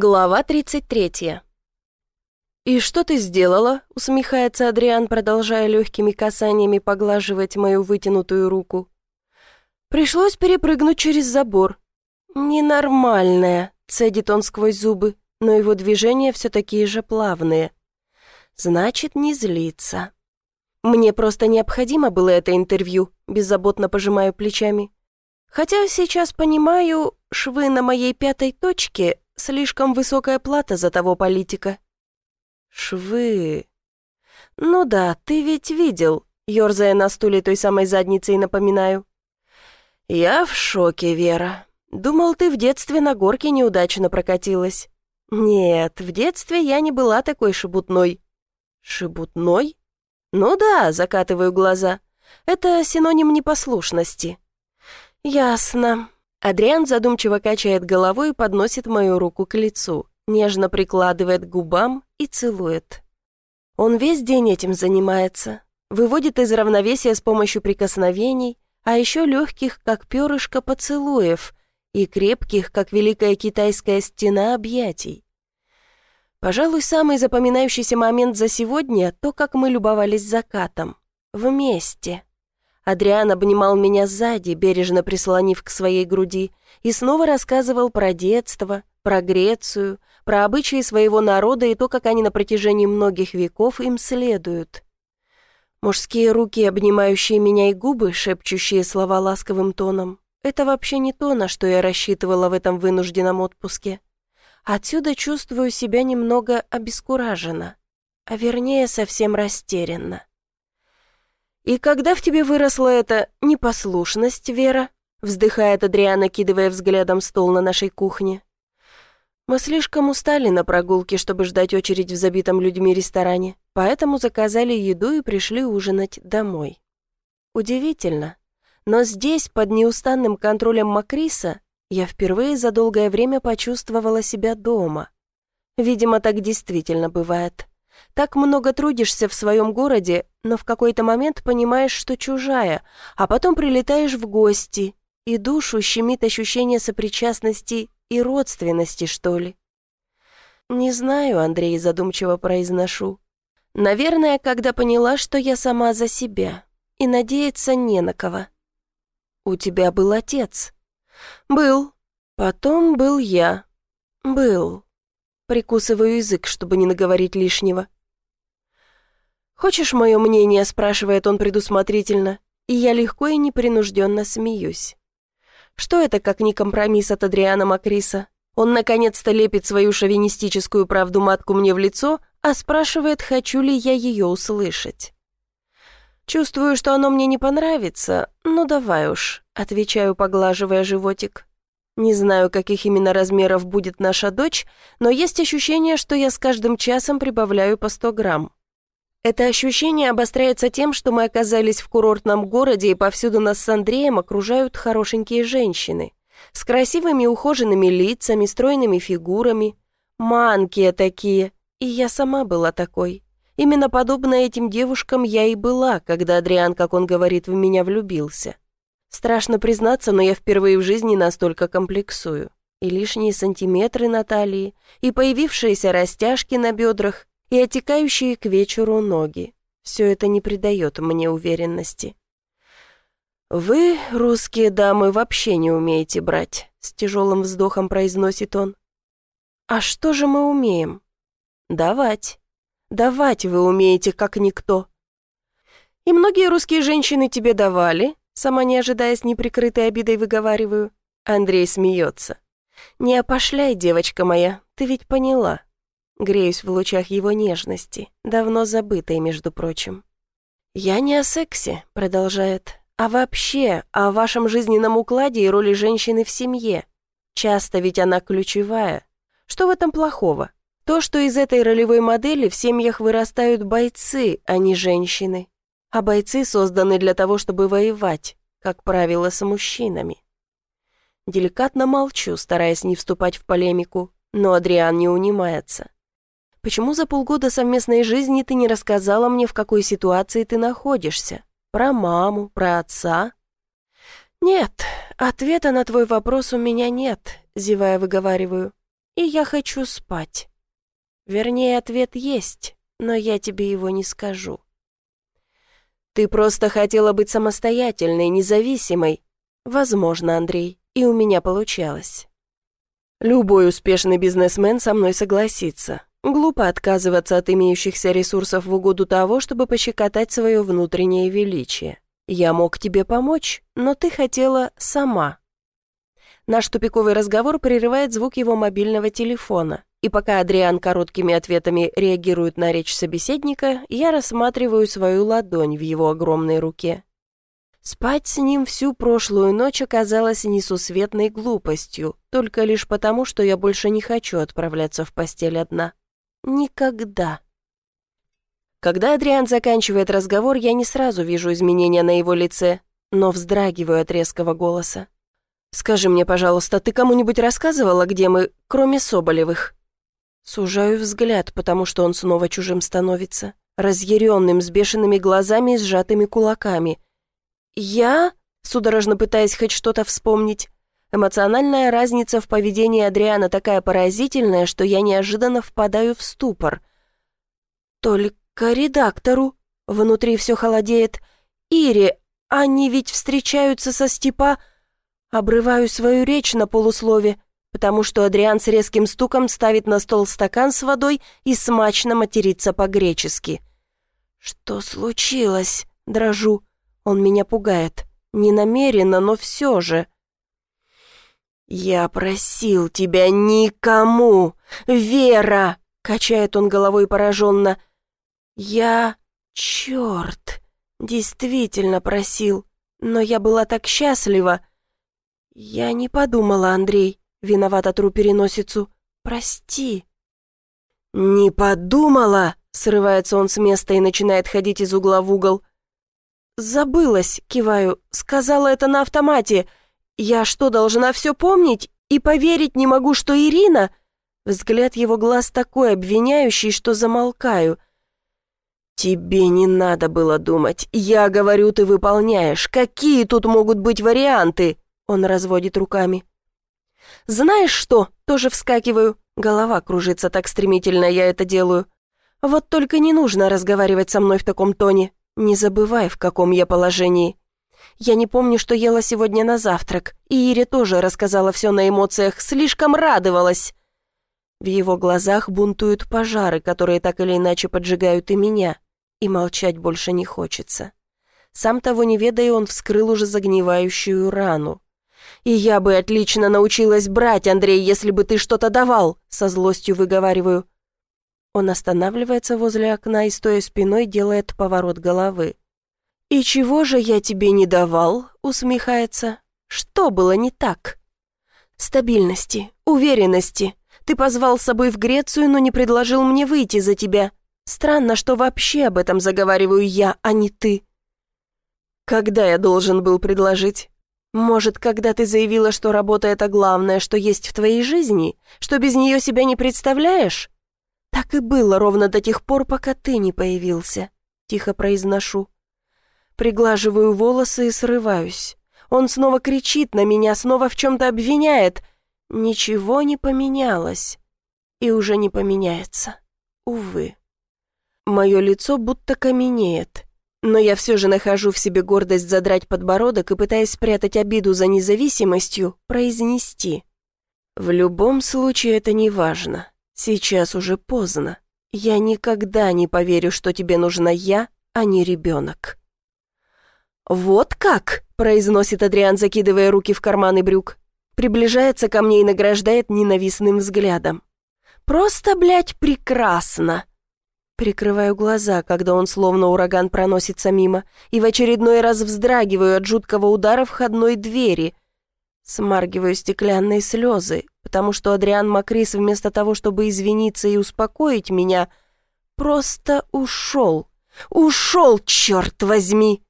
Глава 33. «И что ты сделала?» — усмехается Адриан, продолжая легкими касаниями поглаживать мою вытянутую руку. «Пришлось перепрыгнуть через забор». «Ненормальная», — цедит он сквозь зубы, но его движения все такие же плавные. «Значит, не злиться». «Мне просто необходимо было это интервью», — беззаботно пожимаю плечами. «Хотя сейчас понимаю, швы на моей пятой точке Слишком высокая плата за того политика. Швы. Ну да, ты ведь видел, ерзая на стуле той самой задницей, напоминаю. Я в шоке, Вера. Думал, ты в детстве на горке неудачно прокатилась. Нет, в детстве я не была такой шебутной. Шебутной? Ну да, закатываю глаза. Это синоним непослушности. Ясно. Адриан задумчиво качает головой и подносит мою руку к лицу, нежно прикладывает к губам и целует. Он весь день этим занимается, выводит из равновесия с помощью прикосновений, а еще легких, как перышко поцелуев, и крепких, как великая китайская стена объятий. Пожалуй, самый запоминающийся момент за сегодня — то, как мы любовались закатом. Вместе. Адриан обнимал меня сзади, бережно прислонив к своей груди, и снова рассказывал про детство, про Грецию, про обычаи своего народа и то, как они на протяжении многих веков им следуют. Мужские руки, обнимающие меня и губы, шепчущие слова ласковым тоном, это вообще не то, на что я рассчитывала в этом вынужденном отпуске. Отсюда чувствую себя немного обескураженно, а вернее совсем растерянно. «И когда в тебе выросла эта непослушность, Вера?» вздыхает Адриана, кидывая взглядом стол на нашей кухне. «Мы слишком устали на прогулке, чтобы ждать очередь в забитом людьми ресторане, поэтому заказали еду и пришли ужинать домой. Удивительно, но здесь, под неустанным контролем Макриса, я впервые за долгое время почувствовала себя дома. Видимо, так действительно бывает. Так много трудишься в своем городе, но в какой-то момент понимаешь, что чужая, а потом прилетаешь в гости, и душу щемит ощущение сопричастности и родственности, что ли. «Не знаю», — Андрей задумчиво произношу. «Наверное, когда поняла, что я сама за себя, и надеяться не на кого». «У тебя был отец?» «Был. Потом был я. Был». Прикусываю язык, чтобы не наговорить лишнего. «Хочешь мое мнение?» – спрашивает он предусмотрительно, и я легко и непринужденно смеюсь. Что это, как не компромисс от Адриана Макриса? Он наконец-то лепит свою шовинистическую правду матку мне в лицо, а спрашивает, хочу ли я ее услышать. Чувствую, что оно мне не понравится, ну давай уж, отвечаю, поглаживая животик. Не знаю, каких именно размеров будет наша дочь, но есть ощущение, что я с каждым часом прибавляю по 100 грамм. Это ощущение обостряется тем, что мы оказались в курортном городе, и повсюду нас с Андреем окружают хорошенькие женщины. С красивыми ухоженными лицами, стройными фигурами. Манкие такие. И я сама была такой. Именно подобно этим девушкам я и была, когда Адриан, как он говорит, в меня влюбился. Страшно признаться, но я впервые в жизни настолько комплексую. И лишние сантиметры на талии, и появившиеся растяжки на бедрах, и отекающие к вечеру ноги. Все это не придает мне уверенности. «Вы, русские дамы, вообще не умеете брать», — с тяжелым вздохом произносит он. «А что же мы умеем?» «Давать. Давать вы умеете, как никто». «И многие русские женщины тебе давали?» Сама не ожидаясь неприкрытой обидой выговариваю. Андрей смеется. «Не опошляй, девочка моя, ты ведь поняла. Греюсь в лучах его нежности, давно забытой, между прочим. «Я не о сексе», — продолжает, «а вообще о вашем жизненном укладе и роли женщины в семье. Часто ведь она ключевая. Что в этом плохого? То, что из этой ролевой модели в семьях вырастают бойцы, а не женщины. А бойцы созданы для того, чтобы воевать, как правило, с мужчинами». Деликатно молчу, стараясь не вступать в полемику, но Адриан не унимается. Почему за полгода совместной жизни ты не рассказала мне, в какой ситуации ты находишься? Про маму, про отца?» «Нет, ответа на твой вопрос у меня нет», — зевая выговариваю. и я хочу спать. Вернее, ответ есть, но я тебе его не скажу. Ты просто хотела быть самостоятельной, независимой. Возможно, Андрей, и у меня получалось. Любой успешный бизнесмен со мной согласится. Глупо отказываться от имеющихся ресурсов в угоду того, чтобы пощекотать свое внутреннее величие. Я мог тебе помочь, но ты хотела сама. Наш тупиковый разговор прерывает звук его мобильного телефона, и пока Адриан короткими ответами реагирует на речь собеседника, я рассматриваю свою ладонь в его огромной руке. Спать с ним всю прошлую ночь оказалось несусветной глупостью, только лишь потому, что я больше не хочу отправляться в постель одна. Никогда. Когда Адриан заканчивает разговор, я не сразу вижу изменения на его лице, но вздрагиваю от резкого голоса. «Скажи мне, пожалуйста, ты кому-нибудь рассказывала, где мы, кроме Соболевых?» Сужаю взгляд, потому что он снова чужим становится, разъяренным, с бешеными глазами и сжатыми кулаками. «Я?» судорожно пытаясь хоть что-то вспомнить. Эмоциональная разница в поведении Адриана такая поразительная, что я неожиданно впадаю в ступор. Только редактору. Внутри все холодеет. Ири, они ведь встречаются со Степа... Обрываю свою речь на полуслове, потому что Адриан с резким стуком ставит на стол стакан с водой и смачно матерится по-гречески. «Что случилось?» — дрожу. Он меня пугает. Не намеренно, но все же. «Я просил тебя никому! Вера!» — качает он головой пораженно. Я... Черт! Действительно просил. Но я была так счастлива. Я не подумала, Андрей. Виновата тру переносицу. Прости. «Не подумала!» — срывается он с места и начинает ходить из угла в угол. «Забылась», — киваю, — «сказала это на автомате. Я что, должна все помнить? И поверить не могу, что Ирина...» Взгляд его глаз такой обвиняющий, что замолкаю. «Тебе не надо было думать. Я говорю, ты выполняешь. Какие тут могут быть варианты?» Он разводит руками. «Знаешь что?» Тоже вскакиваю. Голова кружится так стремительно, я это делаю. Вот только не нужно разговаривать со мной в таком тоне. Не забывай, в каком я положении. Я не помню, что ела сегодня на завтрак, и Ире тоже рассказала все на эмоциях, слишком радовалась. В его глазах бунтуют пожары, которые так или иначе поджигают и меня и молчать больше не хочется. Сам того не ведая, он вскрыл уже загнивающую рану. «И я бы отлично научилась брать, Андрей, если бы ты что-то давал», со злостью выговариваю. Он останавливается возле окна и, стоя спиной, делает поворот головы. «И чего же я тебе не давал?» усмехается. «Что было не так?» «Стабильности, уверенности. Ты позвал с собой в Грецию, но не предложил мне выйти за тебя. Странно, что вообще об этом заговариваю я, а не ты. Когда я должен был предложить? Может, когда ты заявила, что работа — это главное, что есть в твоей жизни? Что без нее себя не представляешь? Так и было ровно до тех пор, пока ты не появился. Тихо произношу. Приглаживаю волосы и срываюсь. Он снова кричит на меня, снова в чем-то обвиняет. Ничего не поменялось. И уже не поменяется. Увы. Мое лицо будто каменеет. Но я все же нахожу в себе гордость задрать подбородок и, пытаясь спрятать обиду за независимостью, произнести. В любом случае это не важно. Сейчас уже поздно. Я никогда не поверю, что тебе нужна я, а не ребенок. «Вот как?» – произносит Адриан, закидывая руки в карманы брюк. Приближается ко мне и награждает ненавистным взглядом. «Просто, блядь, прекрасно!» Прикрываю глаза, когда он словно ураган проносится мимо, и в очередной раз вздрагиваю от жуткого удара входной двери. Смаргиваю стеклянные слезы, потому что Адриан Макрис вместо того, чтобы извиниться и успокоить меня, просто ушел. Ушел, черт возьми!